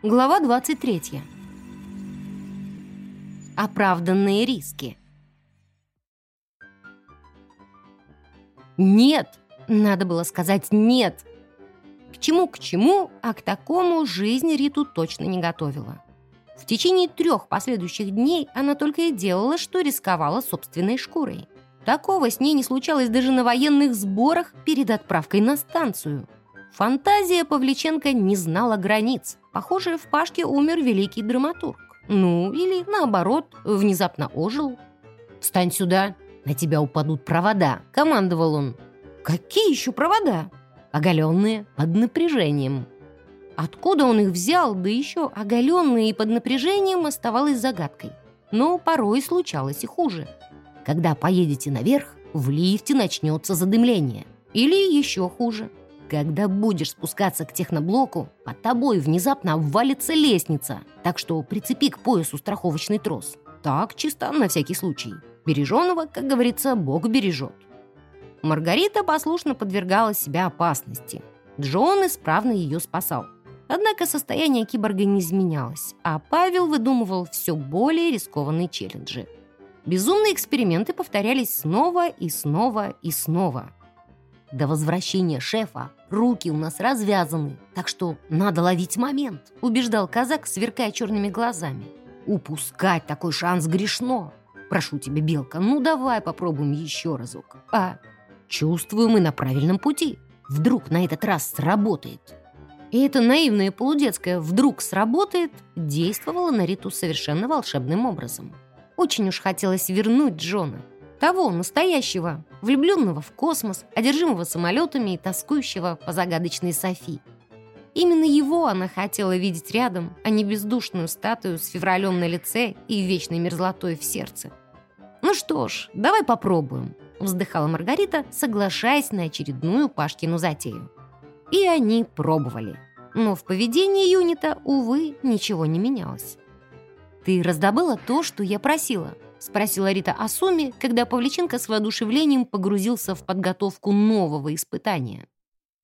Глава 23. Оправданные риски. Нет! Надо было сказать «нет». К чему к чему, а к такому жизнь Риту точно не готовила. В течение трех последующих дней она только и делала, что рисковала собственной шкурой. Такого с ней не случалось даже на военных сборах перед отправкой на станцию. Фантазия Павличенко не знала границ. Похоже, в Пашке умер великий драматург. Ну, или наоборот, внезапно ожил. «Встань сюда, на тебя упадут провода», — командовал он. «Какие еще провода?» «Оголенные, под напряжением». Откуда он их взял, да еще оголенные и под напряжением, оставалось загадкой. Но порой случалось и хуже. Когда поедете наверх, в лифте начнется задымление. Или еще хуже. Когда будешь спускаться к техноблоку, под тобой внезапно обвалится лестница, так что прицепи к поясу страховочный трос. Так, чисто на всякий случай. Береженого, как говорится, Бог бережет. Маргарита послушно подвергала себя опасности. Джон исправно ее спасал. Однако состояние киборга не изменялось, а Павел выдумывал все более рискованные челленджи – Безумные эксперименты повторялись снова и снова и снова. До возвращения шефа руки у нас развязаны, так что надо ловить момент, убеждал казак, сверкая черными глазами. Упускать такой шанс грешно. Прошу тебя, Белка, ну давай попробуем еще разок. А чувствую, мы на правильном пути. Вдруг на этот раз сработает. И это наивное полудетское «вдруг сработает» действовало на Риту совершенно волшебным образом. Очень уж хотелось вернуть Джона. Того, настоящего, влюбленного в космос, одержимого самолетами и тоскующего по загадочной Софи. Именно его она хотела видеть рядом, а не бездушную статую с февралем на лице и вечной мерзлотой в сердце. «Ну что ж, давай попробуем», — вздыхала Маргарита, соглашаясь на очередную Пашкину затею. И они пробовали. Но в поведении юнита, увы, ничего не менялось. «Ты раздобыла то, что я просила?» — спросила Рита о сумме, когда Павличенко с воодушевлением погрузился в подготовку нового испытания.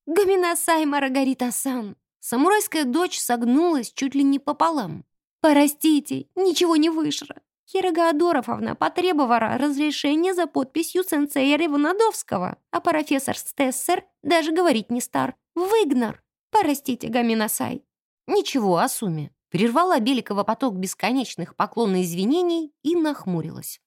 «Гаминасай, Маргарита-сан!» Самурайская дочь согнулась чуть ли не пополам. «Простите, ничего не вышло. Хирога Адоровна потребовала разрешения за подписью сенсея Ревонадовского, а профессор Стессер даже говорить не стар. Выгнар. Простите, Гаминасай». «Ничего о сумме прервала Беликова поток бесконечных поклонных извинений и нахмурилась.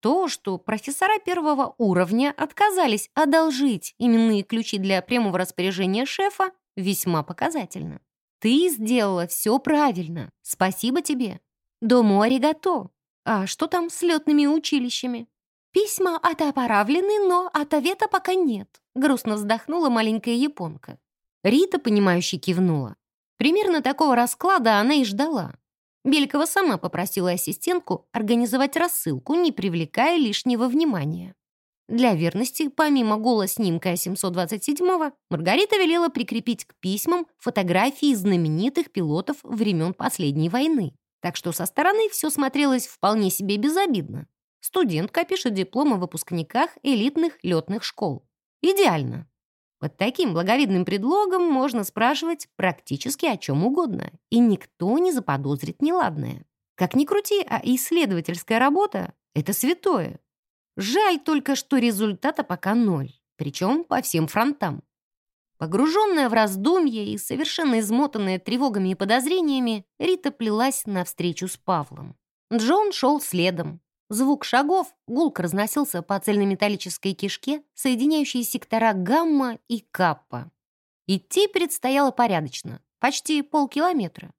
То, что профессора первого уровня отказались одолжить именные ключи для прямого распоряжения шефа, весьма показательно. Ты сделала все правильно. Спасибо тебе. Дому аригато. А что там с летными училищами? Письма отоправлены, но ответа пока нет. Грустно вздохнула маленькая японка. Рита, понимающе кивнула. Примерно такого расклада она и ждала. Белькова сама попросила ассистентку организовать рассылку, не привлекая лишнего внимания. Для верности, помимо голос-снимка 727-го, Маргарита велела прикрепить к письмам фотографии знаменитых пилотов времен последней войны. Так что со стороны все смотрелось вполне себе безобидно. Студентка пишет диплом о выпускниках элитных летных школ. Идеально. Под таким благовидным предлогом можно спрашивать практически о чем угодно, и никто не заподозрит неладное. Как ни крути, а исследовательская работа — это святое. Жаль только, что результата пока ноль, причем по всем фронтам. Погруженная в раздумья и совершенно измотанная тревогами и подозрениями, Рита плелась навстречу с Павлом. Джон шел следом, Звук шагов гулко разносился по цельнометаллической кишке, соединяющей сектора гамма и каппа. Идти предстояло порядочно, почти полкилометра.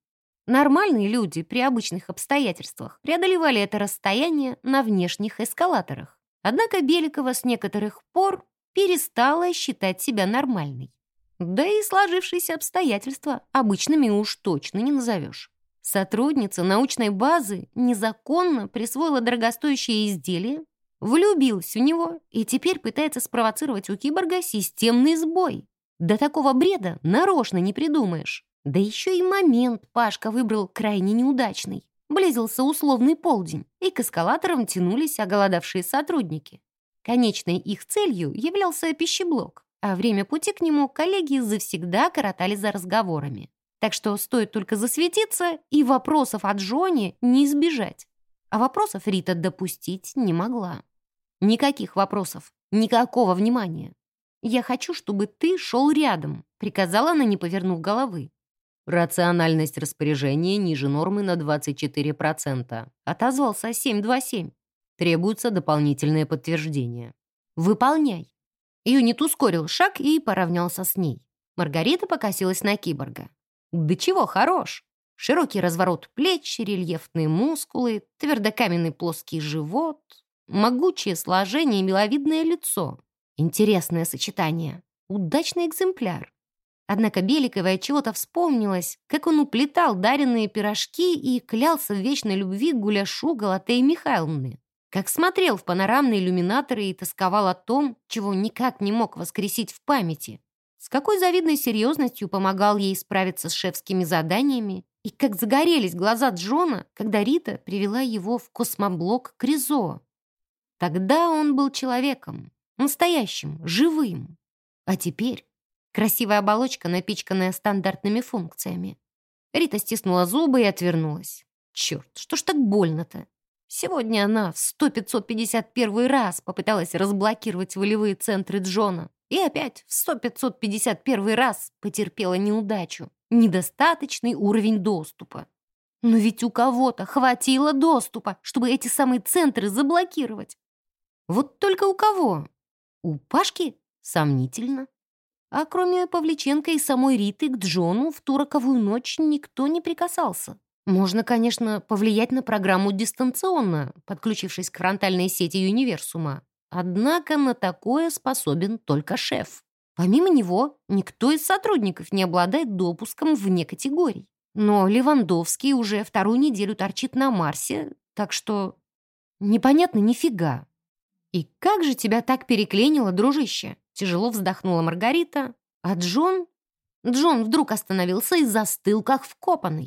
Нормальные люди при обычных обстоятельствах преодолевали это расстояние на внешних эскалаторах. Однако Беликова с некоторых пор перестала считать себя нормальной. Да и сложившиеся обстоятельства обычными уж точно не назовешь. Сотрудница научной базы незаконно присвоила дорогостоящее изделие, влюбилась в него и теперь пытается спровоцировать у киборга системный сбой. До такого бреда нарочно не придумаешь. Да еще и момент Пашка выбрал крайне неудачный. Близился условный полдень, и к эскалаторам тянулись оголодавшие сотрудники. Конечной их целью являлся пищеблок, а время пути к нему коллеги завсегда коротали за разговорами. Так что стоит только засветиться, и вопросов от Джони не избежать. А вопросов Рита допустить не могла. Никаких вопросов, никакого внимания. «Я хочу, чтобы ты шел рядом», — приказала она, не повернув головы. «Рациональность распоряжения ниже нормы на 24%. Отозвался 727. Требуется дополнительное подтверждение». «Выполняй». Юнит ускорил шаг и поравнялся с ней. Маргарита покосилась на киборга. «Да чего хорош! Широкий разворот плеч, рельефные мускулы, твердокаменный плоский живот, могучее сложение и миловидное лицо. Интересное сочетание. Удачный экземпляр. Однако Беликовой чего-то вспомнилось, как он уплетал даренные пирожки и клялся в вечной любви к гуляшу Галатеи Михайловны. Как смотрел в панорамные иллюминаторы и тосковал о том, чего никак не мог воскресить в памяти. С какой завидной серьезностью помогал ей справиться с шефскими заданиями и как загорелись глаза Джона, когда Рита привела его в космоблок Кризо. Тогда он был человеком, настоящим, живым. А теперь красивая оболочка, напичканная стандартными функциями. Рита стиснула зубы и отвернулась. Черт, что ж так больно-то? Сегодня она в 100-551 раз попыталась разблокировать волевые центры Джона и опять в 100-551 раз потерпела неудачу. Недостаточный уровень доступа. Но ведь у кого-то хватило доступа, чтобы эти самые центры заблокировать. Вот только у кого? У Пашки? Сомнительно. А кроме Павличенко и самой Риты, к Джону в ту роковую ночь никто не прикасался. Можно, конечно, повлиять на программу дистанционно, подключившись к фронтальной сети универсума. Однако на такое способен только шеф. Помимо него, никто из сотрудников не обладает допуском вне категорий. Но Левандовский уже вторую неделю торчит на Марсе, так что непонятно нифига. «И как же тебя так переклинило, дружище?» Тяжело вздохнула Маргарита. А Джон... Джон вдруг остановился и застыл, как вкопанный.